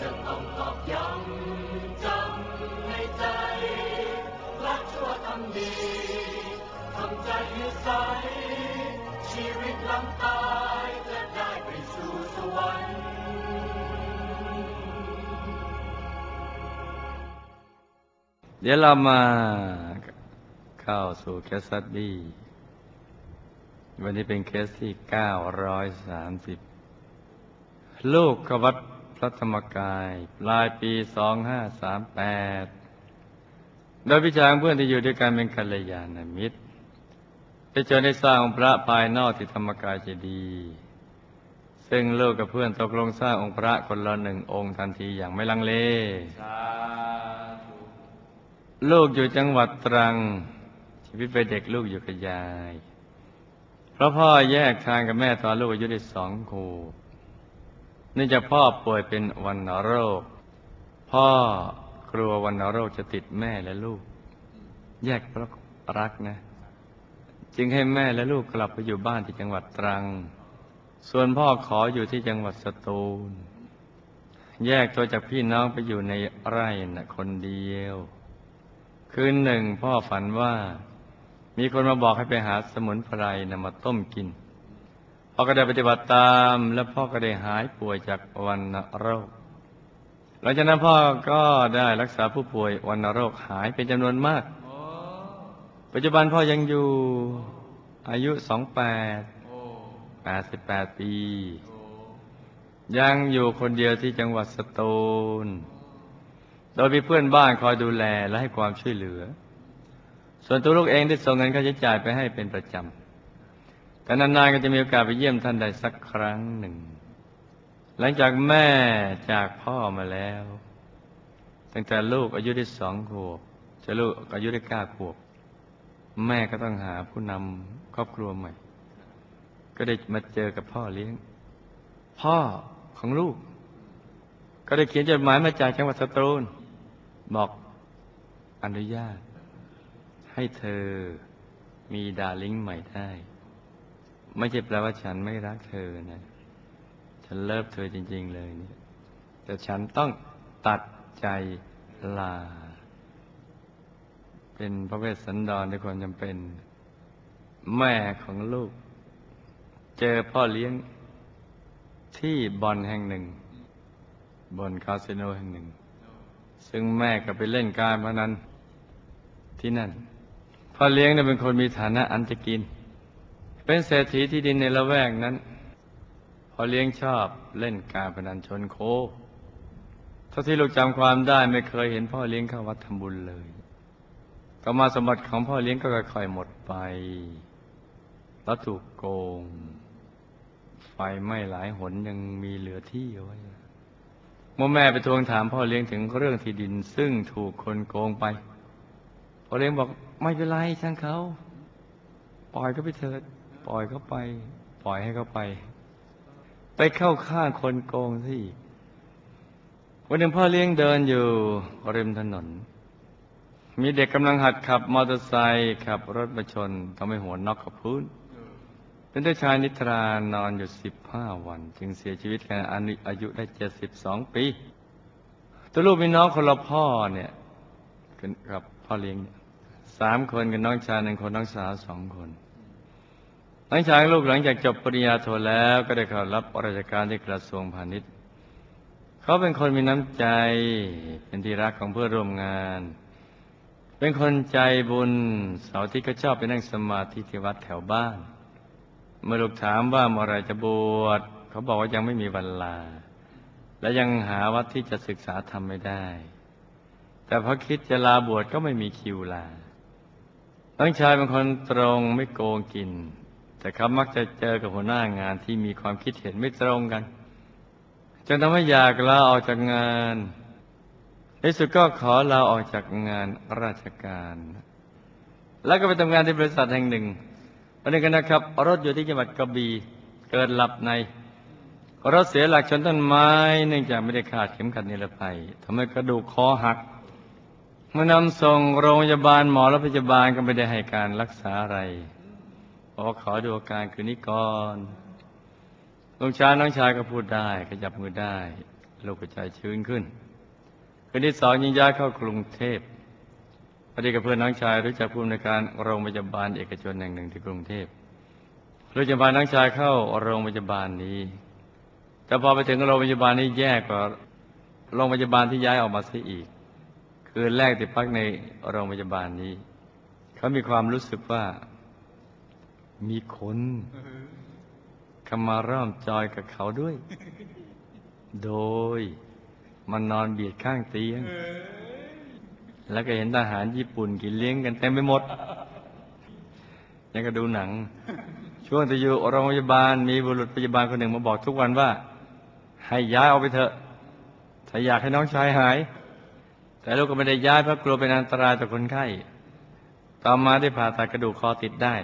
จะต้องตอกย้ำจำในใจละชั่วทำดีทำใจให้ใสชีวิตหลังตายจะได้ไปสู่สวรรค์เดี๋ยวเรามาเข้าสู่ case study วันนี้เป็นเคสที่ 930 ลูกกวัดพระธรรมกายปลายปี 2538 โดยพิจารณเพื่อนที่อยู่ด้วยกันเป็นกัลยาณมิตรได้เจอได้สร้างองค์พระภายนอกที่ธรรมกายเจดีย์ซึ่งลูกกับเพื่อนตกลงสร้างองค์พระคนละหนึ่งองค์ทันทีอย่างไม่ลังเล ลูกอยู่จังหวัดตรังชีวิตเป็นเด็กลูกอยู่กับยาย เพราะพ่อแยกทางกับแม่ตอนลูกอายุได้สองขวบเนื่องจากพ่อป่วยเป็นวันโรค พ่อกลัววันโรคจะติดแม่และลูก แยกเพราะรักนะ จึงให้แม่และลูกกลับไปอยู่บ้านที่จังหวัดตรัง ส่วนพ่อขออยู่ที่จังหวัดสตูล แยกตัวจากพี่น้องไปอยู่ในไร่น่ะคนเดียว คืนหนึ่งพ่อฝันว่า มีคนมาบอกให้ไปหาสมุนไพรนำมาต้มกินพ่อก็ได้ปฏิบัติตามและพ่อก็ได้หายป่วยจากวันโรค หลังจากนั้นพ่อก็ได้รักษาผู้ป่วยวันโรคหายเป็นจำนวนมาก ปัจจุบันพ่อยังอยู่อายุ28 88ปี ยังอยู่คนเดียวที่จังหวัดสตูล โดยมีเพื่อนบ้านคอยดูแลและให้ความช่วยเหลือ ส่วนตัวลูกเองได้ส่งเงินค่าใช้จ่ายไปให้เป็นประจำแต่นานๆก็จะมีโอกาสไปเยี่ยมท่านใดสักครั้งหนึ่ง หลังจากแม่จากพ่อมาแล้ว ตั้งแต่ลูกอายุได้สองขวบจะลูกอายุได้เก้าขวบ แม่ก็ต้องหาผู้นำครอบครัวใหม่ ก็ได้มาเจอกับพ่อเลี้ยง พ่อของลูก ก็ได้เขียนจดหมายมาจากจังหวัดสตูลบอกอนุญาต ให้เธอมีดาริ่งใหม่ได้ ไม่ใช่แปลว่าฉันไม่รักเธอนะ ฉันเลิฟเธอจริง ๆ เลยเนี่ยแต่ฉันต้องตัดใจลา เป็นพระเวสสันดรในความจำเป็น แม่ของลูก เจอพ่อเลี้ยงที่บอลแห่งหนึ่ง บอนคาสิโนแห่งหนึ่ง ซึ่งแม่ก็ไปเล่นการพนันที่นั่น พ่อเลี้ยงเนี่ยเป็นคนมีฐานะอันจะกิน เป็นเศรษฐีที่ดินในละแวกนั้นพ่อเลี้ยงชอบเล่นการพนันชนโคเท่าที่ลูกจำความได้ไม่เคยเห็นพ่อเลี้ยงเข้าวัดทำบุญเลยต่อมาสมบัติของพ่อเลี้ยงก็ค่อยๆหมดไป แล้วถูกโกง ไฟไหม้หลายหนยังมีเหลือที่อาไว้เมื่อแม่ไปทวงถามพ่อเลี้ยงถึงเรื่องที่ดิน ซึ่งถูกคนโกงไป พอเลี้ยงบอกไม่เป็นไรช่างเขาปล่อยเขาไปเถิด ปล่อยเขาไป ปล่อยให้เขาไป ไปเข้าข้างคนโกงสิวันหนึ่งพ่อเลี้ยงเดินอยู่ริมถนน มีเด็กกำลังหัดขับมอเตอร์ไซค์ขับรถมาชนทำให้หัวน็อกกับพื้นเป็นเด็กชายนิทรานอนอยู่สิบห้าวัน จึงเสียชีวิตขณะอายุได้เจ็ดสิบสองปีตัวลูกมีน้องคนละพ่อเนี่ยกับพ่อเลี้ยงเนี่ย สามคนกับน้องชายหนึ่งคนน้องสาวสองคนน้องชายลูกหลังจากจบปริญญาโทแล้วก็ได้เข้ารับราชการที่กระทรวงพาณิชย์ เขาเป็นคนมีน้ำใจเป็นที่รักของเพื่อนร่วมงาน เป็นคนใจบุญเสาร์ที่ก็ชอบไปนั่งสมาธิที่วัดแถวบ้าน เมื่อลูกถามว่าเมื่อไรจะบวชเขาบอกว่ายังไม่มีวันลา และยังหาวัดที่จะศึกษาทำไม่ได้ แต่พอคิดจะลาบวชก็ไม่มีคิวลา น้องชายเป็นคนตรงไม่โกงกิน แต่เขามักจะเจอกับหัวหน้างานที่มีความคิดเห็นไม่ตรงกันจนทำให้อยากลาออกจากงานในสุดก็ขอลาออกจากงานราชการ แล้วก็ไปทำงานที่บริษัทแห่งหนึ่งวันหนึ่งกันนะครับ รถอยู่ที่จังหวัดกระบี่เกิดหลับในรถเสียหลักชนต้นไม้ เนื่องจากไม่ได้ขาดเข็มขัดนิรภัยทำให้กระดูกคอหัก เมื่อนำส่งโรงพยาบาลหมอและพยาบาลก็ไม่ได้ให้การรักษาอะไรพอขอดูอาการคืนนี้ก่อนลูกชายน้องชายก็พูดได้ขยับมือได้ลูกก็ใจชื้นขึ้น คืนที่สองยิงย้ายเข้ากรุงเทพพอดีกับเพื่อนน้องชายรู้จักผู้อำนวยการโรงพยาบาลเอกชนแห่งหนึ่งที่กรุงเทพลูกจะพาน้องชายเข้าโรงพยาบาลนี้ แต่พอไปถึงโรงพยาบาลนี้แย่กว่าโรงพยาบาลที่ย้ายออกมาซะอีก คืนแรกที่พักในโรงพยาบาลนี้ เขามีความรู้สึกว่า มีคนเข้ามาร่อมจอยกับเขาด้วย โดยมันนอนเบียดข้างเตียง แล้วก็เห็นทหารญี่ปุ่นกินเลี้ยงกันเต็มไปหมด ยังก็ดูหนัง ช่วงที่อยู่โรงพยาบาลมีบุรุษพยาบาลคนหนึ่งมาบอกทุกวันว่า ให้ย้ายออกไปเถอะ ถ้าอยากให้น้องชายหาย แต่ลูกก็ไม่ได้ย้ายเพราะกลัวเป็นอันตรายต่อคนไข้ ต่อมาได้ผ่าตัดกระดูกคอติดได้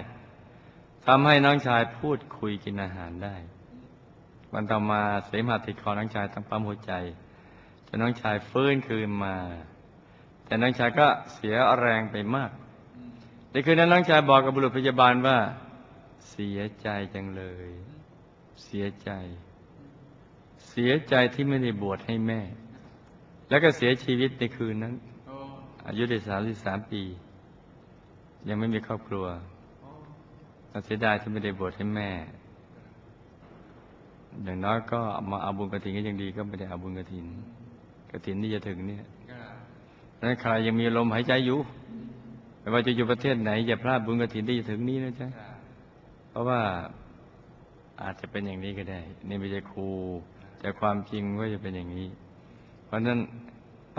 ทำให้น้องชายพูดคุยกินอาหารได้ วันต่อมาเสมหะติดคอน้องชายต้องปั๊มหัวใจจนน้องชายฟื้นคืนมา แต่น้องชายก็เสียแรงไปมากในคืนนั้นน้องชายบอกกับบุรุษพยาบาลว่า เสียใจจังเลย เสียใจ เสียใจที่ไม่ได้บวชให้แม่ แล้วก็เสียชีวิตในคืนนั้น อายุได้สามสิบสามปี ยังไม่มีครอบครัวเสียดายที่ไม่ได้บวชให้แม่ อย่างน้อยก็มาเอาบุญกระถินก็ยังดีก็ไม่ได้เอาบุญกระถินกระถินที่จะถึงเนี่ยนั้นใครยังมีลมหายใจอยู่ไม่ว่าจะอยู่ประเทศไหนอย่าพลาดบุญกระถินที่จะถึงนี้นะจ๊ะเพราะว่าอาจจะเป็นอย่างนี้ก็ได้ นี่ไม่ใช่ครูแต่ความจริงว่าจะเป็นอย่างนี้ เพราะนั้น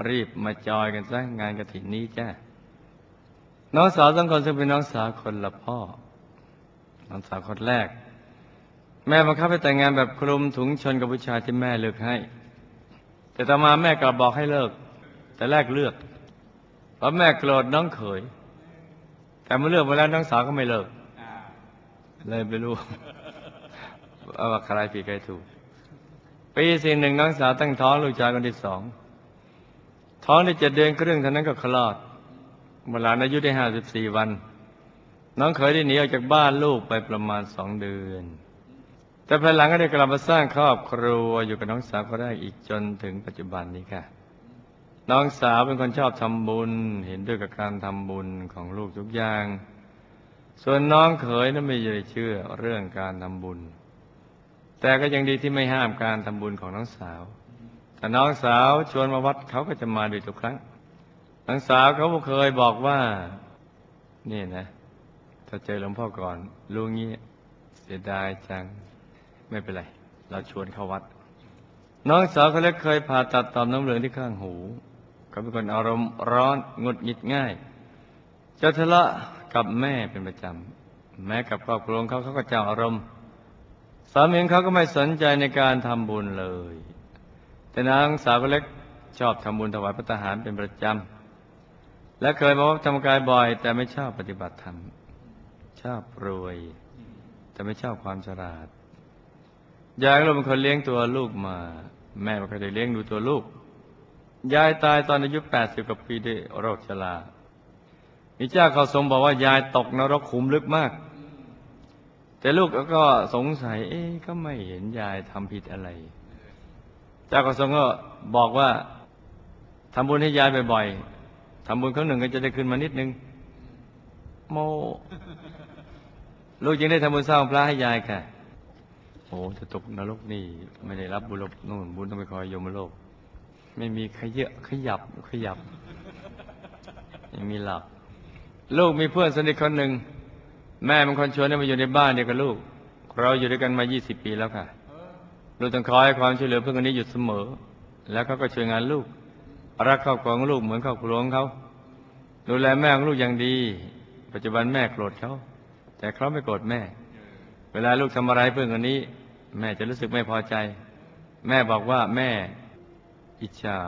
รีบมาจอยกันซะงานกระถินนี้จ้าน้องสาวสองคนซึ่งเป็นน้องสาวคนละพ่อ น้องสาวคนแรก แม่บังคับให้แต่งงานแบบคลุมถุงชนกับผู้ชายที่แม่เลือกให้ แต่ต่อมาแม่กลับบอกให้เลิก แต่แรกเลือก เพราะแม่โกรธน้องเขย แต่เมื่อเลือกมาแล้วน้องสาวก็ไม่เลิกเลยไม่รู้ว่าใครผิดใครถูก ปีสี่หนึ่งน้องสาวตั้งท้องลูกชายคนที่สองท้องได้เจ็ดเดือนครึ่งเท่านั้นก็คลอดเมื่อหลาอายุได้ห้าสิบสี่วัน น้องเขยได้หนีออกจากบ้านลูกไปประมาณสองเดือน แต่ภายหลังก็ได้กลับมาสร้างครอบครัวอยู่กับน้องสาวคนแรกอีกจนถึงปัจจุบันนี้ค่ะ น้องสาวเป็นคนชอบทำบุญ เห็นด้วยกับการทำบุญของลูกทุกอย่าง ส่วนน้องเขยนั้นไม่ได้เชื่อเรื่องการทำบุญ แต่ก็ยังดีที่ไม่ห้ามการทำบุญของน้องสาว แต่น้องสาวชวนมาวัดเขาก็จะมาด้วยทุกครั้ง น้องสาวเขาเคยบอกว่า นี่นะ ถ้าเจอหลวงพ่อก่อนลุงงี้เสียดายจัง ไม่เป็นไร เราชวนเข้าวัด น้องสาวเขาเล็กเคยผ่าตัดต่อมน้ำเหลืองที่ข้างหู เขาเป็นคนอารมณ์ร้อนงุดหงิดง่าย จะทะเลาะกับแม่เป็นประจำ แม้กับครอบครัวของเขาเขาก็เจ้าอารมณ์ สามีของเขาก็ไม่สนใจในการทำบุญเลย แต่นางสาวเล็กชอบทำบุญถวายพระทหารเป็นประจำ และเคยมาวัดธรรมกายบ่อย แต่ไม่ชอบปฏิบัติธรรม ชอบรวย แต่ไม่ชอบความฉลาด ยายก็เป็นคนเลี้ยงตัวลูกมา แม่ไม่เคยได้เลี้ยงดูตัวลูก ยายตายตอนอายุแปดสิบกว่าปีด้วยโรคชรามีเจ้าเขาทรงบอกว่ายายตกนรกขุมลึกมาก แต่ลูกก็สงสัย เอ๊ก็ไม่เห็นยายทำผิดอะไรเจ้าก็ทรงก็บอกว่าทำบุญให้ยายบ่อยๆทำบุญครั้งหนึ่งก็จะได้ขึ้นมานิดนึง โม ลูกยังได้ทำบุญสร้างพระให้ยายค่ะ โอ้จะตกนรกนี่ ไม่ได้รับบุญลบนู่นบุญต้องไปคอยโยมโลก ไม่มีขยะขยับขยับไม่มีหลับ ลูกมีเพื่อนสนิทคนหนึ่ง แม่เป็นคนชวนให้มาอยู่ในบ้านเดียวกับลูก เราอยู่ด้วยกันมา 20 ปีแล้วค่ะ ลูกต้องคอยให้ความช่วยเหลือเพื่อนคนนี้อยู่เสมอ แล้วเขาก็ช่วยงานลูก รักครอบครัวของลูกเหมือนครอบครัวของเขา ดูแลแม่ของลูกอย่างดี ปัจจุบันแม่โกรธเขา แต่เขาไม่โกรธแม่ เวลาลูกทำอะไรเพื่อนคนนี้ แม่จะรู้สึกไม่พอใจ แม่บอกว่าแม่ อิจฉา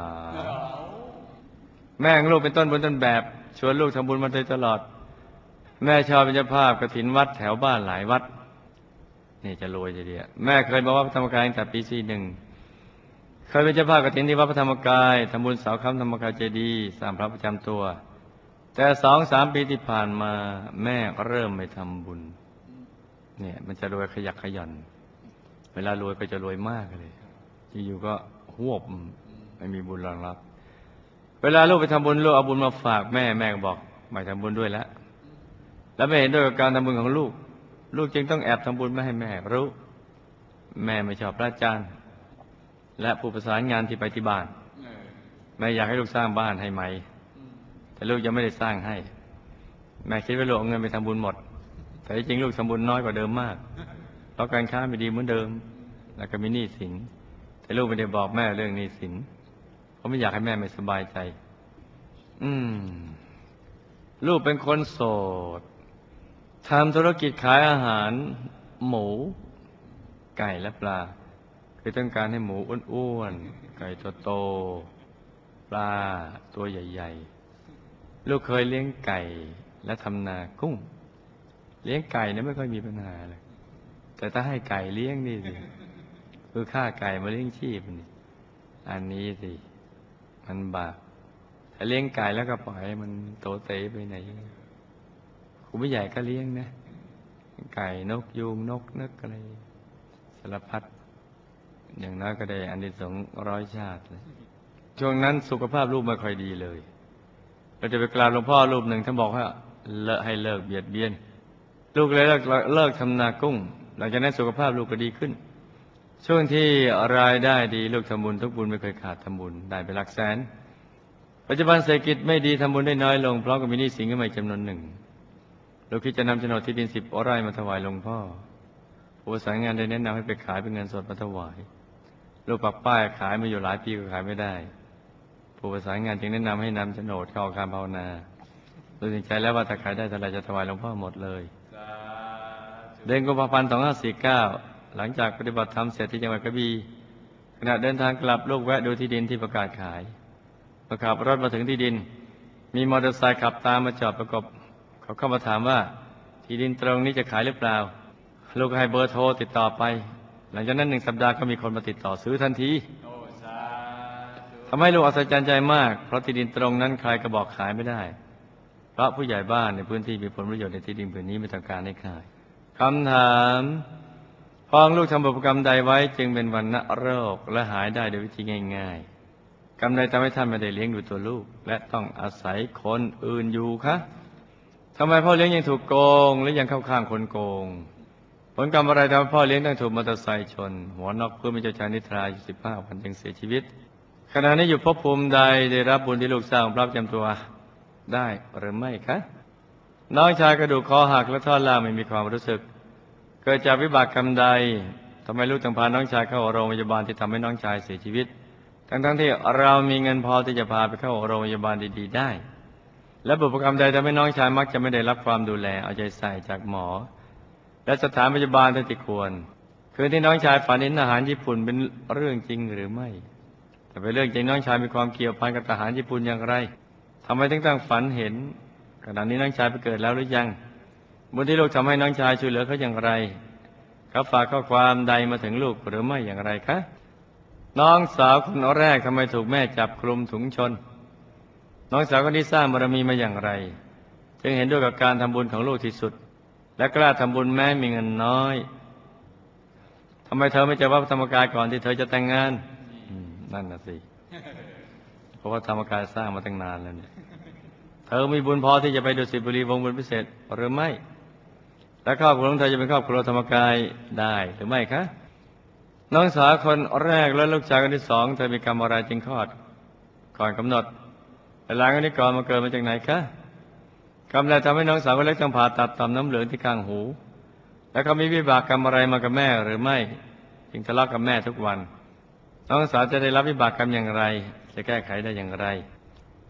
แม่ของลูกเป็นต้นบุญต้นแบบ ชวนลูกทำบุญมาโดยตลอด แม่ชอบเป็นเจ้าภาพกระถินวัดแถวบ้านหลายวัดนี่จะรวยจะเดียแม่เคยมาวัดพระธรรมกายตั้งแต่ปีสี่หนึ่งเคยเป็นเจ้าภาพกระถินที่วัดพระธรรมกายทำบุญเสาค้ำธรรมกายเจดีย์สร้างพระประจำตัว แต่สองสามปีที่ผ่านมา แม่ก็เริ่มไม่ทำบุญ เนี่ยมันจะรวยขยักขย่อนเวลารวยก็จะรวยมากเลยอยู่ๆก็หวบไม่มีบุญรองรับ เวลาลูกไปทำบุญลูกเอาบุญมาฝากแม่แม่ก็บอกไม่ทำบุญด้วยล้ว แล้วไม่เห็นด้วยกับการทำบุญของลูก ลูกจึงต้องแอบทำบุญไม่ให้แม่รู้ แม่ไม่ชอบพระอาจารย์ และผู้ประสานงานที่ไปที่บ้านแม่อยากให้ลูกสร้างบ้านให้ใหม่แต่ลูกยังไม่ได้สร้างให้ แม่คิดว่าลูกเอาเงินไปทำบุญหมด แต่จริงลูกทำบุญน้อยกว่าเดิมมาก เพราะการค้าไม่ดีเหมือนเดิม แล้วก็มีหนี้สิน แต่ลูกไม่ได้บอกแม่เรื่องหนี้สิน เพราะไม่อยากให้แม่ไม่สบายใจ อืม ลูกเป็นคนโสด ทำธุรกิจขายอาหาร หมู ไก่และปลา คือต้องการให้หมูอ้วนๆไก่ตโตๆปลาตัวใหญ่ ๆ ลูกเคยเลี้ยงไก่และทำนากุ้ง เลี้ยงไก่เนี่ยไม่ค่อยมีปัญหาเลยแต่ถ้าให้ไก่เลี้ยงนี่สิคือฆ่าไก่มาเลี้ยงชีพนี่อันนี้สิมันบาปถ้าเลี้ยงไก่แล้วก็ปล่อยมันโตเตะไปไหน คุณไม่ใหญ่ก็เลี้ยงนะ ไก่นกยูงนกนึกอะไรสารพัดอย่างน้อยก็ได้อันที่สงร้อยชาติเลยช่วงนั้นสุขภาพลูกไม่ค่อยดีเลย เราจะไปกราบหลวงพ่อรูปหนึ่งท่านบอกว่าเลิกให้เลิกเบียดเบียน ลูกเลยเลิกเลิกทำนากุ้ง หลังจากนั้นสุขภาพลูกก็ดีขึ้น ช่วงที่รายได้ดีลูกทำบุญทุกบุญไม่เคยขาดทำบุญได้ไปหลักแสน ปัจจุบันเศรษฐกิจไม่ดีทำบุญได้น้อยลงเพราะก็มีหนี้สินขึ้นมาอีกจำนวนหนึ่ง ลูกคิดจะนำโฉนดที่ดินสิบไร่มาถวายหลวงพ่อผู้ประสานงานได้แนะนำให้ไปขายเป็นเงินสดมาถวายลูกปักป้ายขายมาอยู่หลายปีก็ขายไม่ได้ ผู้ประสานงานจึงแนะนำให้นำโฉนดเข้าอาคารภาวนาตัดใจแล้วว่าถ้าขายได้เท่าไรจะถวายหลวงพ่อหมดเลยเดือนกุมภาพันธ์2549หลังจากปฏิบัติธรรมเสร็จที่จังหวัดกระบี่ขณะเดินทางกลับลูกแวะดูที่ดินที่ประกาศขายพอขับรถมาถึงที่ดิน มีมอเตอร์ไซค์ขับตามมาจอดประกบ เขาเข้ามาถามว่า ที่ดินตรงนี้จะขายหรือเปล่า ลูกก็ให้เบอร์โทรติดต่อไป หลังจากนั้นหนึ่งสัปดาห์ก็มีคนมาติดต่อซื้อทันทีทำให้ลูกอัศจรรย์ใจมาก เพราะที่ดินตรงนั้นใครก็บอกขายไม่ได้ เพราะผู้ใหญ่บ้านในพื้นที่มีผลประโยชน์ในที่ดินผืนนี้ไม่ต้องการให้ขายคำถามพองลูกทำบุพกรรมใดไว้ จึงเป็นวันณโรคและหายได้โดยวิธีง่ายๆกรรมใดทำให้ท่านไม่ได้เลี้ยงดูตัวลูก และต้องอาศัยคนอื่นอยู่คะ ทำไมพ่อเลี้ยงยังถูกโกง และยังเข้าข้างคนโกง ผลกรรมอะไรทำให้พ่อเลี้ยงต้องถูกมอเตอร์ไซค์ชน หัวนอกเพื่อไม่เจ้าชายนิทราอยู่สิบห้าวันจึงเสียชีวิต ขณะนี้อยู่ภพภูมิใดได้รับบุญที่ลูกสร้างรับจำตัวได้หรือไม่คะน้องชายกระดูกคอหักและท่อนล่างไม่มีความรู้สึก เกิดจากวิบากกรรมใดทำไมลูกต้องพาน้องชายเข้าโรงพยาบาลที่ทำให้น้องชายเสียชีวิต ทั้งๆทที่เรามีเงินพอที่จะพาไปเข้าโรงพยาบาลดีๆได้ และบุพกรรมใดทำให้น้องชายมักจะไม่ได้รับความดูแลเอาใจใส่จากหมอ และสถานพยาบาลที่ควร คืนที่น้องชายฝันเห็นอาหารญี่ปุ่นเป็นเรื่องจริงหรือไม่แต่เป็นเรื่องจริงน้องชายมีความเกี่ยวพันกับอาหารญี่ปุ่นอย่างไรทำไมถึงตั้งฝันเห็นขณะนี้น้องชายไปเกิดแล้วหรือยังบุญที่ลูกทำให้น้องชายช่วยเหลือเขาอย่างไรเขาฝากข้อความใดมาถึงลูกหรือไม่อย่างไรคะน้องสาวคนแรกทำไมถูกแม่จับคลุมถุงชน น้องสาวคนที่สร้างบารมีมาอย่างไร จึงเห็นด้วยกับการทำบุญของลูกที่สุด และกล้าทำบุญแม้มีเงินน้อยทำไมเธอไม่จะว่าธรรมกายก่อนที่เธอจะแต่งงานนั่นน่ะสิเพราะว่าธรรมกายสร้างมาตั้งนานแล้วเนี่ยเธอมีบุญพอที่จะไปดูสิบุรีวงบุญพิเศษหรือไม่และครอบครัวของเธอจะเป็นครอบครัวธรรมกายได้หรือไม่คะน้องสาวคนแรกและลูกชายคนที่สองเธอมีกรรมอะไรจึงคลอดก่อนกำหนด เวลาคนนี้ก่อนมาเกิดมาจากไหนคะกรรมใดทำให้น้องสาวคนเล็กต้องผ่าตัดต่อมน้ำเหลืองที่ข้างหู แล้วเขามีวิบากกรรมอะไรมากับแม่หรือไม่จึงทะเลาะกับแม่ทุกวัน น้องสาวจะได้รับวิบากกรรมอย่างไร จะแก้ไขได้อย่างไร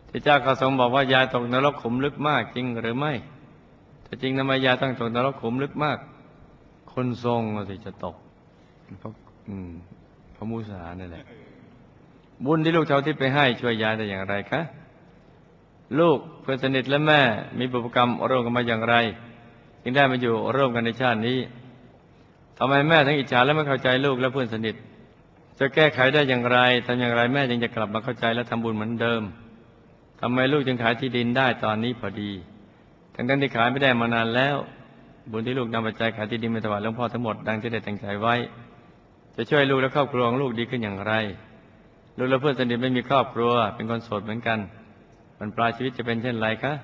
ที่เจ้าข้าทรงบอกว่ายายตกนรกขุมลึกมากจริงหรือไม่แต่จริงทำไมยายต้องตกนรกขุมลึกมาก คนทรงสิจะตกเพราะอืมพระมุสานี่นแหละบุญที่ลูกเท่าที่ไปให้ช่วยยายได้อย่างไรคะ ลูกเพื่อนสนิทและแม่มีบุพกรรมร่วมกันมาอย่างไร จึงได้มาอยู่ร่วมกันในชาตินี้ทำไมแม่ทั้งอิจฉาและไม่เข้าใจลูกและเพื่อนสนิท จะแก้ไขได้อย่างไรทำอย่างไรแม่จึงจะกลับมาเข้าใจและทำบุญเหมือนเดิมทำไมลูกจึงขายที่ดินได้ตอนนี้พอดี ทั้งนั้นที่ขายไม่ได้มานานแล้ว บุญที่ลูกนำปัจจัยขายที่ดินมาถวายหลวงพ่อทั้งหมดดังที่ได้ตั้งใจไว้ จะช่วยลูกและครอบครัวของลูกดีขึ้นอย่างไร ลูกและเพื่อนสนิทไม่มีครอบครัว เป็นคนโสดเหมือนกัน มันปลายชีวิตจะเป็นเช่นไรคะ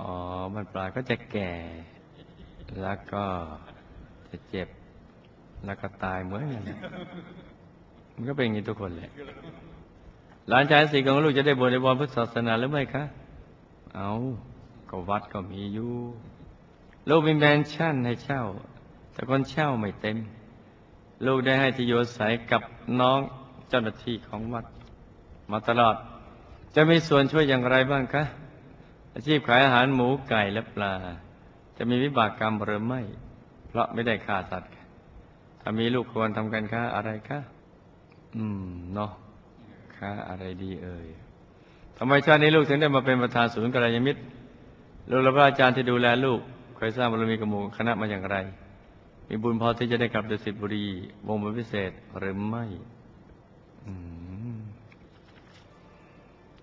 อ๋อ มันปลายก็จะแก่ แล้วก็จะเจ็บ แล้วก็ตายเหมือนกันมันก็เป็นอย่างนี้ทุกคนเลยหลานชายสี่ของลูกจะได้บวชในวันพุทธศาสนาหรือไม่คะ เอาก็วัดก็มีอยู่ลูกมีแมนชั่นให้เช่า แต่คนเช่าไม่เต็ม ลูกได้ให้ที่อยู่อาศัยกับน้องเจ้าหน้าที่ของวัด มาตลอด จะมีส่วนช่วยอย่างไรบ้างคะ อาชีพขายอาหารหมูไก่และปลา จะมีวิบากกรรมหรือไม่ เพราะไม่ได้ฆ่าสัตว์ถ้ามีลูกควรทำการค้าอะไรคะอืมเนาะค้าอะไรดีเอ่ยทำไมชาตินี้ลูกถึงได้มาเป็นประธานศูนย์กัลยาณมิตรลูกและพระอาจารย์ที่ดูแลลูกเคยสร้างบารมีกับหมู่คณะมาอย่างไร มีบุญพอที่จะได้กลับดุสิตบุรีวงบุญพิเศษหรือไม่ อืม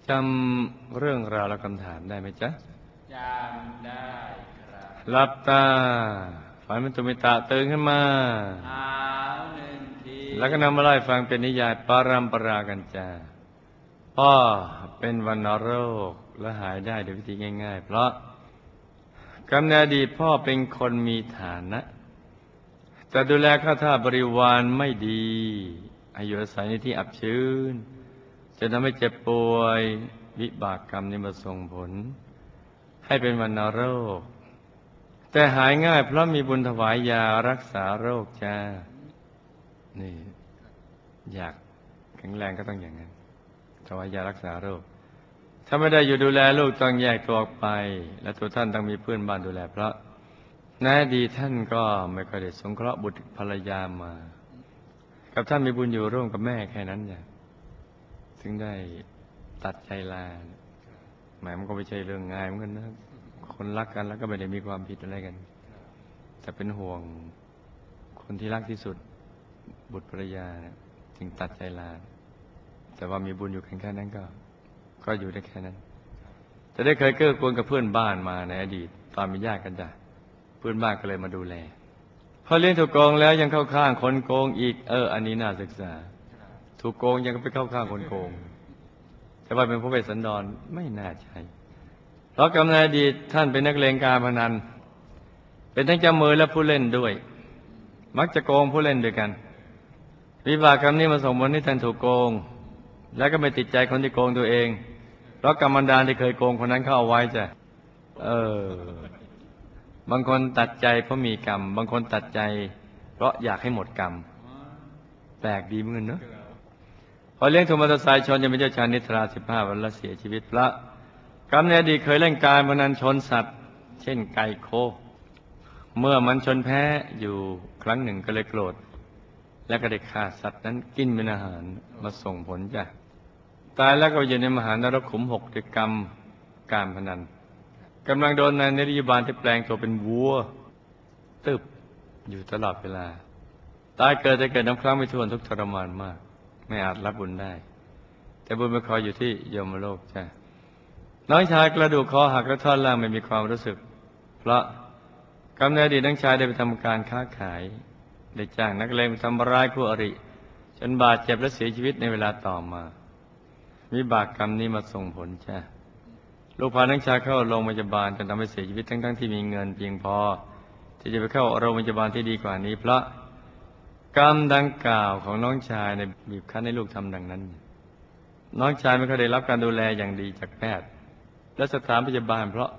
จำเรื่องราวและคำถามได้ไหมจ๊ะจำได้ครับหลับตาฝันเป็นตุมิตะตื่นขึ้นมาเอาหนึ่งทีแล้วก็นำมาไล่ฟังเป็นนิยายปารัมปรากันจ้าพ่อเป็นวันโรคและหายได้โดยวิธีง่าย ๆ เพราะกำเนิดอดีตพ่อเป็นคนมีฐานะ แต่ดูแลข้าทาสบริวารไม่ดีอายุอาศัยในที่อับชื้น จะทำให้เจ็บป่วยวิบากกรรมนี้มาส่งผล ให้เป็นวันโรค แต่หายง่ายเพราะมีบุญถวายยารักษาโรคจ้า นี่ อยากแข็งแรงก็ต้องอย่างนั้นถวายยารักษาโรค ถ้าไม่ได้อยู่ดูแลลูกต้องแยกตัวออกไป และตัวท่านต้องมีเพื่อนบ้านดูแล เพราะในอดีท่านก็ไม่ค่อยได้สงเคราะห์บุตรภรรยามา กับท่านมีบุญอยู่ร่วมกับแม่แค่นั้นอย่าง ถึงได้ตัดใจลาหมายมันก็ไม่ใช่เรื่องง่ายเหมือนกันนะคนรักกันแล้วก็ไม่ได้มีความผิดอะไรกัน แต่เป็นห่วงคนที่รักที่สุดบุตรภรรยานะจึงตัดใจลา แต่ว่ามีบุญอยู่แค่นั้นก็ ก็อยู่ได้แค่นั้น จะได้เคยเกื้อกูลกับเพื่อนบ้านมาในอดีต ตอนเป็นญาติกันจ้ะเพื่อนบ้านก็เลยมาดูแลพอเลี้ยงถูกโกงแล้วยังเข้าข้างคนโกงอีก เออ อันนี้น่าศึกษา ถูกโกงยังไปเข้าข้างคนโกง แต่ว่าเป็นพระเวสสันดรไม่น่าใช่เพราะกำเนิดดีท่านเป็นนักเลงการพนัน เป็นทั้งเจ้ามือและผู้เล่นด้วย มักจะโกงผู้เล่นด้วยกันวิบากกรรมนี้มาส่งผลให้ท่านถูกโกง แล้วก็ไม่ติดใจคนที่โกงตัวเอง เพราะกรรมดานที่เคยโกงคนนั้นเข้าเอาไว้จ้ะเออบางคนตัดใจเพราะมีกรรม บางคนตัดใจ เพราะอยากให้หมดกรรม แปลกดีเหมือนกันเนอะ พอเลี้ยงถูกมอเตอร์ไซค์ชนยังเป็นเจ้าชายนิทราสิบห้าวันและเสียชีวิตพระกรรมในอดีตเคยเล่นการพนันชนสัตว์ เช่นไก่โค เมื่อมันชนแพ้อยู่ครั้งหนึ่งก็เลยโกรธ และก็ได้ฆ่าสัตว์นั้นกินเป็นอาหารมาส่งผลจ้ะตายแล้วก็ไปอยู่ในมหานรกขุมหกด้วยกรรมการพนันกำลังโดนนายนริยบาลที่แปลงตัวเป็นวัว ตึบอยู่ตลอดเวลา ตายเกิดจะเกิดน้ำครั้งไม่ทวนทุกทรมานมาก ไม่อาจรับบุญได้ แต่บุญไม่คอยอยู่ที่ยมโลกจ้ะน้องชายกระดูกคอหักและท่อนล่างไม่มีความรู้สึก เพราะกำเนิดดีน้องชายได้ไปทำการค้าขาย ได้จ้างนักเลงไปทำร้ายคู่อริ จนบาดเจ็บและเสียชีวิตในเวลาต่อมาวิบากกรรมนี้มาส่งผลจ้ะลูกพาน้องชายเข้าโรงพยาบาลจนทำให้เสียชีวิตทั้งๆที่มีเงินเพียงพอ ที่จะไปเข้าโรงพยาบาลที่ดีกว่านี้เพราะ กรรมดังกล่าวของน้องชายในบีบคั้นให้ลูกทำดังนั้น น้องชายไม่เคยได้รับการดูแลอย่างดีจากแพทย์ และสถานพยาบาลเพราะ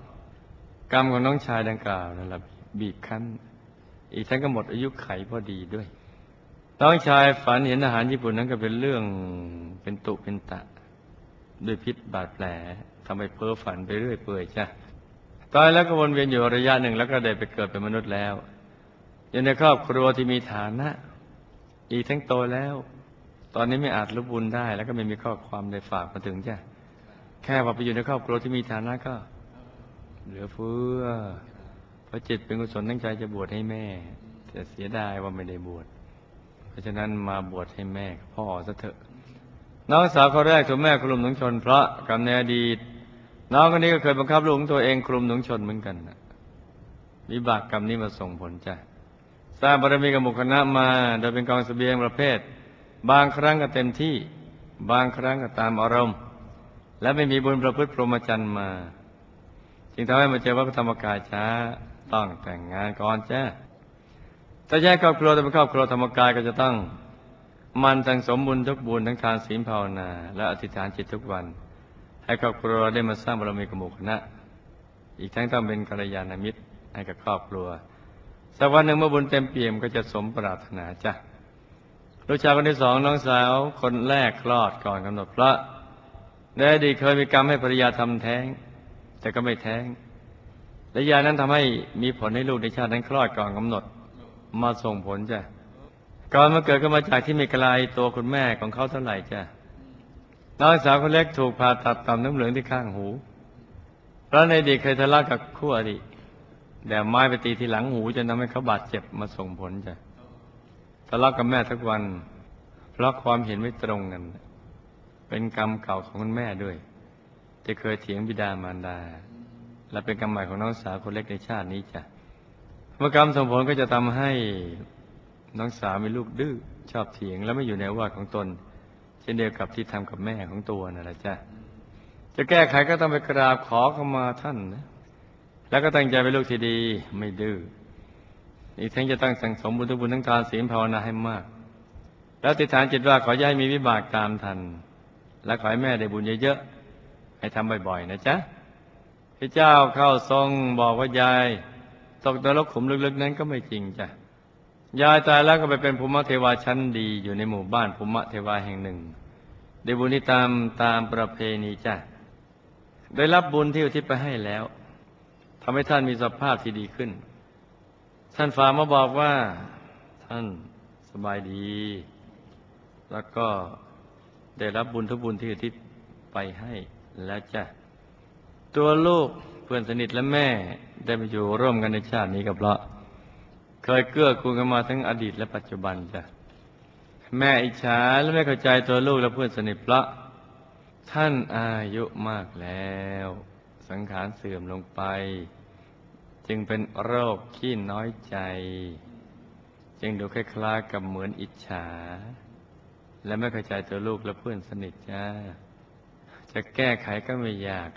กรรมของน้องชายดังกล่าวนั่นแหละบีบคั้น อีกทั้งก็หมดอายุไขพอดีด้วย น้องชายฝันเห็นอาหารญี่ปุ่นนั้นก็เป็นเรื่องเป็นตุเป็นตะ ด้วยพิษบาดแผลทำให้เพ้อฝันไปเรื่อยเปื่อยจ้ะตายแล้วก็วนเวียนอยู่ระยะหนึ่งแล้วก็ได้ไปเกิดเป็นมนุษย์แล้ว อยู่ในครอบครัวที่มีฐานะ อีทั้งโตแล้ว ตอนนี้ไม่อาจรับบุญได้ แล้วก็ไม่มีข้อความใดฝากมาถึงจ้ะแค่ว่าไปอยู่ในครอบครัวที่มีฐานะก็ เหลือเฟือเพราะจิตเป็นกุศลตั้งใจจะบวชให้แม่ แต่เสียดายว่าไม่ได้บวชเพราะฉะนั้นมาบวชให้แม่พ่อซะเถอะ น้องสาวคนแรกถูกแม่คลุมถุงชน เพราะกรรมในอดีตน้องคนนี้ก็เคยบังคับลูกของตัวเองคลุมถุงชนเหมือนกันวิบากกรรมนี้มาส่งผลจ้ะ สร้างบารมีกับหมู่คณะมา โดยเป็นกองเสบียงประเภท บางครั้งก็เต็มที่ บางครั้งก็ตามอารมณ์ และไม่มีบุญประพฤติพรหมจรรย์มา จึงทำให้มาเจอวัดพระธรรมกายช้าต้องแต่งงานก่อนจ้าถ้าแยกครอบครัวแต่เป็นครอบครัวธรรมกายก็จะต้อง มันสังสมบุญทุกบุญทั้งทานศีลภาวนา และอธิษฐานจิตทุกวัน ให้ครอบครัวได้มาสร้างบารมีกับหมู่คณะ อีกทั้งต้องเป็นกัลยาณมิตรให้กับครอบครัว สักวันหนึ่งเมื่อบุญเต็มเปี่ยมก็จะสมปรารถนาจ้ะลูกชายคนที่สองน้องสาวคนแรกคลอดก่อนกำหนดพระในอดีตเคยมีกรรมให้ภรรยาทำแท้ง แต่ก็ไม่แท้ง และยานั้นทำให้มีผลให้ลูกในชาตินั้นคลอดก่อนกำหนด มาส่งผลจ้ะก่อนมาเกิดก็มาจากที่ไม่ไกลตัวคุณแม่ของเขาเท่าไหร่จ้ะน้องสาวคนเล็กถูกผ่าตัดต่อมน้ำเหลืองที่ข้างหูเพราะในอดีตเคยทะเลาะกับคู่อริ แดดไม้ไปตีที่หลังหูจนทำให้เขาบาดเจ็บมาส่งผลจ้ะทะเลาะกับแม่ทุกวัน เพราะความเห็นไม่ตรงกัน เป็นกรรมเก่าของคุณแม่ด้วยที่เคยเถียงบิดามารดา และเป็นกรรมใหม่ของน้องสาวคนเล็กในชาตินี้จ้ะเมื่อกรรมส่งผลก็จะทำให้น้องสาวมีลูกดื้อชอบเถียงและไม่อยู่ในวาของตน เช่นเดียวกับที่ทำกับแม่ของตัวนั่นแหละจ้ะจะแก้ไขก็ต้องไปกราบขอเข้ามาท่านนะ แล้วก็ตั้งใจเป็นลูกที่ดีไม่ดื้ออีกทั้งจะตั้งสังสมบุญทุกบุญทั้งทานศีลภาวนาให้มาก แล้วติดฐานจิตว่าขอย้ายมีวิบากตามทัน และขอให้แม่ได้บุญเยอะๆให้ทำบ่อยๆ นะจ๊ะพระเจ้าเข้าทรงบอกว่ายายตกนรกขุมลึกๆนั้นก็ไม่จริงจ้ะยายตายแล้วก็ไปเป็นภูมิเทวาชั้นดีอยู่ในหมู่บ้านภูมิเทวาแห่งหนึ่ง ได้บุญที่ตามตามประเพณีจ้ะได้รับบุญที่อุทิศไปให้แล้ว ทำให้ท่านมีสภาพที่ดีขึ้น ท่านฝากมาบอกว่า ท่านสบายดี แล้วก็ได้รับบุญทุกบุญที่อุทิศไปให้แล้วจ้ะตัวลูกเพื่อนสนิทและแม่ได้มาอยู่ร่วมกันในชาตินี้กับเราเคยเกื้อกูลกันมาทั้งอดีตและปัจจุบันจ้ะแม่อิจฉาและไม่เข้าใจตัวลูกและเพื่อนสนิทเพราะท่านอายุมากแล้ว สังขารเสื่อมลงไป จึงเป็นโรคขี้น้อยใจ จึงดูคล้ายๆกับเหมือนอิจฉา และไม่เข้าใจตัวลูกและเพื่อนสนิทจ้า จะแก้ไขก็ไม่ยาก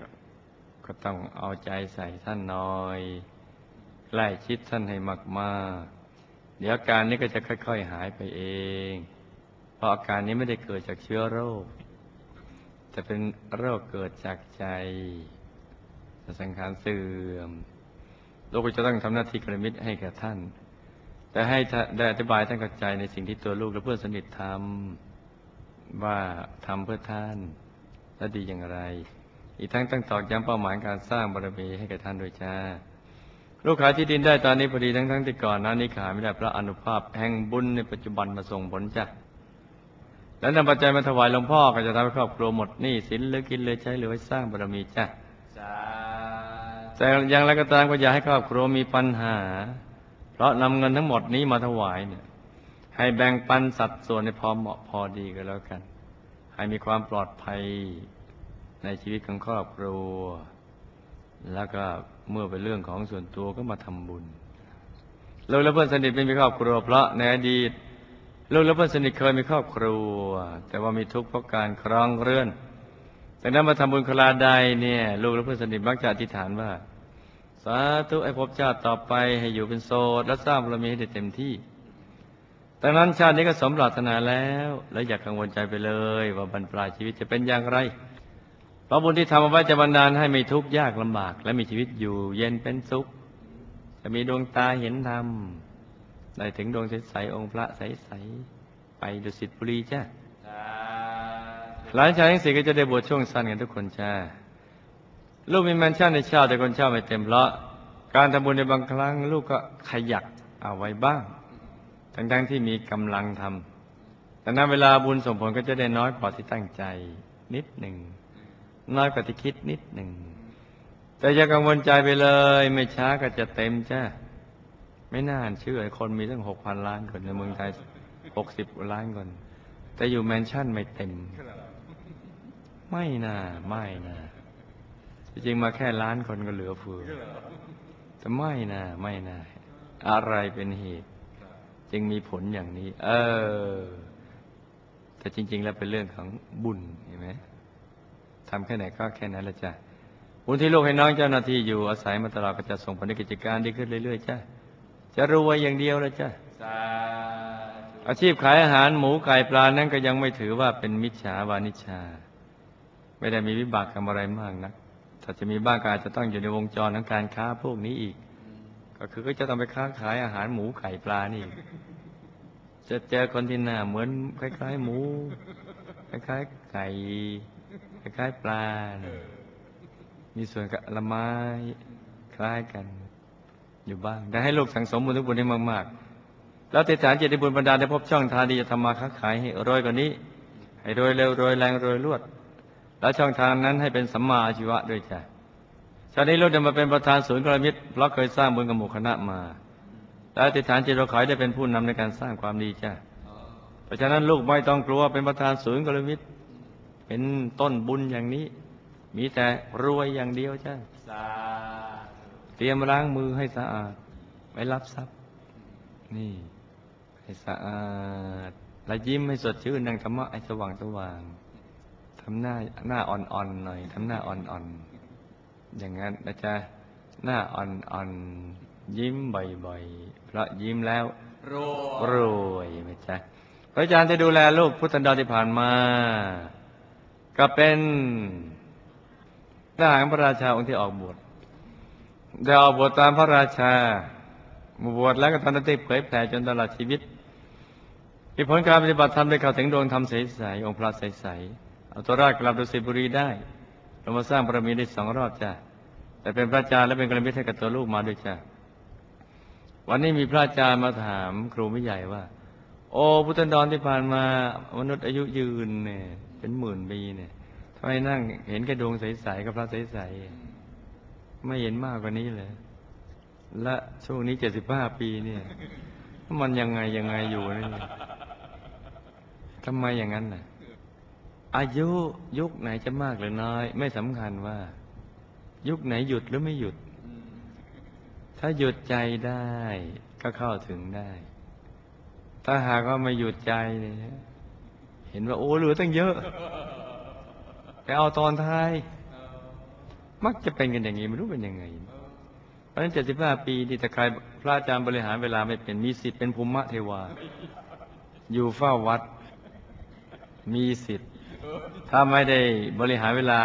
ก็ต้องเอาใจใส่ท่านน้อยใกล้ชิดท่านให้มากๆ เดี๋ยวอาการนี้ก็จะค่อย ๆ หายไปเอง เพราะอาการนี้ไม่ได้เกิดจากเชื้อโรค แต่เป็นโรคเกิดจากใจ สังขารเสื่อมลูกก็จะต้องทำหน้าที่กระมิตรให้แก่ท่าน แต่ให้ได้อธิบายท่านเข้าใจในสิ่งที่ตัวลูกและเพื่อนสนิททำว่าทำเพื่อท่านและดีอย่างไร อีกทั้งตั้งตอกย้ำเป้าหมายการสร้างบารมีให้แก่ท่านโดยจ้าลูกขายที่ดินได้ตอนนี้พอดีทั้งทั้งที่ก่อนนั้นนี้ขายไม่ได้พระอนุภาพแห่งบุญในปัจจุบันมาส่งผลจ้ะแล้วนำปัจจัยมาถวายหลวงพ่อก็จะทำให้ครอบครัวหมดหนี้สินหลือกินเลือใช้เหลือไว้สร้างบารมีจ้า แต่อย่างไรก็ตามก็อย่าให้ครอบครัวมีปัญหา เพราะนำเงินทั้งหมดนี้มาถวายเนี่ย ให้แบ่งปันสัดส่วนในพอเหมาะพอดีก็แล้วกัน ให้มีความปลอดภัยในชีวิตของครอบครัว แล้วก็เมื่อเป็นเรื่องของส่วนตัวก็มาทำบุญลูกและเพื่อนสนิทไม่มีครอบครัว เพราะในอดีตลูกและเพื่อนสนิทเคยมีครอบครัว แต่ว่ามีทุกข์เพราะการครองเรือนแต่นั้นมาทำบุญคลาใดเนี่ย ลูกและเพื่อนสนิทมักจะอธิษฐานว่า สาธุไอ้ภพชาติต่อไปให้อยู่เป็นโสดและสร้างบารมีให้ได้เต็มที่ดังนั้นชาตินี้ก็สมปรารถนาแล้ว และอย่ากังวลใจไปเลย ว่าบรรปลายชีวิตจะเป็นอย่างไรเพราะบุญที่ทำเอาไว้จะบันดาลให้ไม่ทุกข์ยากลำบาก และมีชีวิตอยู่เย็นเป็นสุข จะมีดวงตาเห็นธรรมได้ถึงดวงใสๆองค์พระใสๆไปดุสิตบุรีจ้าสาหลานชายทั้งสี่ก็จะได้บวชช่วงสั้นกันทุกคนจ้า ลูกมีแมนชั่นในเช่าแต่คนเช่าไม่เต็มเพราะ การทำบุญในบางครั้ง ลูกก็ขยักเอาไว้บ้าง ทั้งๆที่มีกำลังทำแต่นั้นเวลาบุญส่งผลก็จะได้น้อยกว่าที่ตั้งใจนิดหนึ่ง น้อยกว่าที่คิดนิดหนึ่ง แต่อย่ากังวลใจไปเลย ไม่ช้าก็จะเต็มจ้าไม่น่าเชื่อคนมีตั้งหกพันล้านคนในเมืองไทยหกสิบล้านคน แต่อยู่แมนชั่นไม่เต็ม ไม่น่าไม่น่า จริงๆมาแค่ล้านคนก็เหลือเฟือแต่ไม่น่าไม่น่าอะไรเป็นเหตุ จึงมีผลอย่างนี้ เออ แต่จริง ๆ แล้วเป็นเรื่องของบุญเห็นไหมทำแค่ไหนก็แค่นั้นแหละจ้ะบุญที่ลูกให้น้องเจ้าหน้าที่อยู่อาศัยมาตลอดก็จะส่งผลในกิจการดีขึ้นเรื่อยๆจ้ะจะรวยอย่างเดียวแล้วจ้ะสาธุอาชีพขายอาหารหมูไก่ปลานั้นก็ยังไม่ถือว่าเป็นมิจฉาวานิชชาไม่ได้มีวิบากกรรมอะไรมากนะ ถ้าจะมีบ้างก็อาจจะต้องอยู่ในวงจรของการค้าพวกนี้อีก ก็คือก็จะต้องไปค้าขายอาหารหมูไก่ปลานี่อีกจะเจอคนที่หน้าเหมือนคล้ายๆหมู คล้ายๆไก่คล้ายๆปลา มีส่วนกับละไม้คล้ายกัน อยู่บ้าง ได้ให้ลูกสังสมบุญทุกบุญให้มากๆ แล้วติดฐานเจตบุญบรรดาได้พบช่องทางที่จะทำมาค้าขายให้รวยกว่านี้ ให้รวยเร็วรวยแรงรวยรวด แล้วช่องทางนั้นให้เป็นสัมมาอาชีวะด้วยจ้ะชาตินี้ลูกได้มาเป็นประธานศูนย์กลมิตรเพราะเคยสร้างบุญกับหมู่คณะมา แล้วติฐานจิตเราขอให้ได้เป็นผู้นำในการสร้างความดีจ้ะเพราะฉะนั้นลูกไม่ต้องกลัวเป็นประธานศูนย์กลมิตรเป็นต้นบุญอย่างนี้ มีแต่รวยอย่างเดียวจ้ะเตรียมล้างมือให้สะอาดไว้รับทรัพย์ นี่ ให้สะอาด แล้วยิ้มให้สดชื่นนั่งธรรมะให้สว่างสว่าง ทำหน้าหน้าอ่อนๆหน่อยทำหน้าอ่อนๆอย่างนั้นนะจ๊ะหน้าอ่อนๆยิ้มบ่อยๆ เพราะยิ้มแล้วรวยรวยไหมจ๊ะพระอาจารย์จะดูแลลูกพุทธันดรที่ผ่านมา ก็เป็นทหารพระราชาองค์ที่ออกบวชได้ออกบวชตามพระราชาบวชแล้วก็ทำหน้าที่เผยแผ่จนตลอดชีวิตมีผลการปฏิบัติธรรมได้เข้าถึงดวงธรรมใสๆองค์พระใสๆ เอาตัวรอดกลับดุสิตบุรีได้เรามาสร้างบารมีได้สองรอบจ้ะแต่เป็นพระอาจารย์และเป็นกรมิตรให้กับตัวลูกมาด้วยจ้ะวันนี้มีพระอาจารย์มาถามครูไม่ใหญ่ว่า โอ้พุทธันดรที่ผ่านมามนุษย์อายุยืนเนี่ย เป็นหมื่นปีเนี่ยทำไมนั่งเห็นแค่ดวงใสๆกับพระใสๆไม่เห็นมากกว่านี้เลย และช่วงนี้เจ็ดสิบห้าปีเนี่ย มันยังไงยังไงอยู่นี่ทำไมอย่างนั้นน่ะ อายุยุคไหนจะมากหรือน้อย ไม่สำคัญว่า ยุคไหนหยุดหรือไม่หยุด ถ้าหยุดใจได้ก็เข้าถึงได้ ถ้าหากว่าไม่หยุดใจเนี่ยเห็นว่าโอ้เหลือตั้งเยอะไปเอาตอนท้าย มักจะเป็นกันอย่างนี้ไม่รู้เป็นยังไง เพราะฉะนั้นเจ็ดสิบห้าปีที่ถ้าใครพระอาจารย์บริหารเวลาไม่เป็นมีสิทธิ์เป็นภูมิเทวา อยู่เฝ้าวัด มีสิทธิ์ ถ้าไม่ได้บริหารเวลา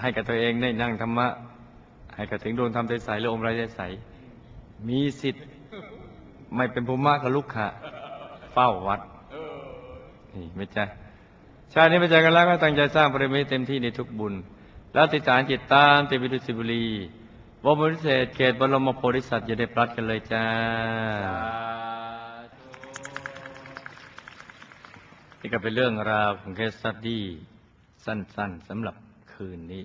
ให้กับตัวเองได้นั่งธรรมะ ให้กับถึงดวงธรรมใสๆหรืออมไรใสๆมีสิทธิ์ ไม่เป็นภูมิกับลุกขะเฝ้าวัดนี่ไม่ใช่ชาตินี้ไม่ใจกันแล้วก็ตั้งใจสร้างบารมีเต็มที่ในทุกบุญ แล้วติดฐานจิตตามติวิดุสิบุรีบรมวิเศษเขตบรมโพธิสัตว์อย่าได้พลัดกันเลยจ้า นี่ก็เป็นเรื่องราวของเคสสตดี้สั้น ๆสำหรับคืนนี้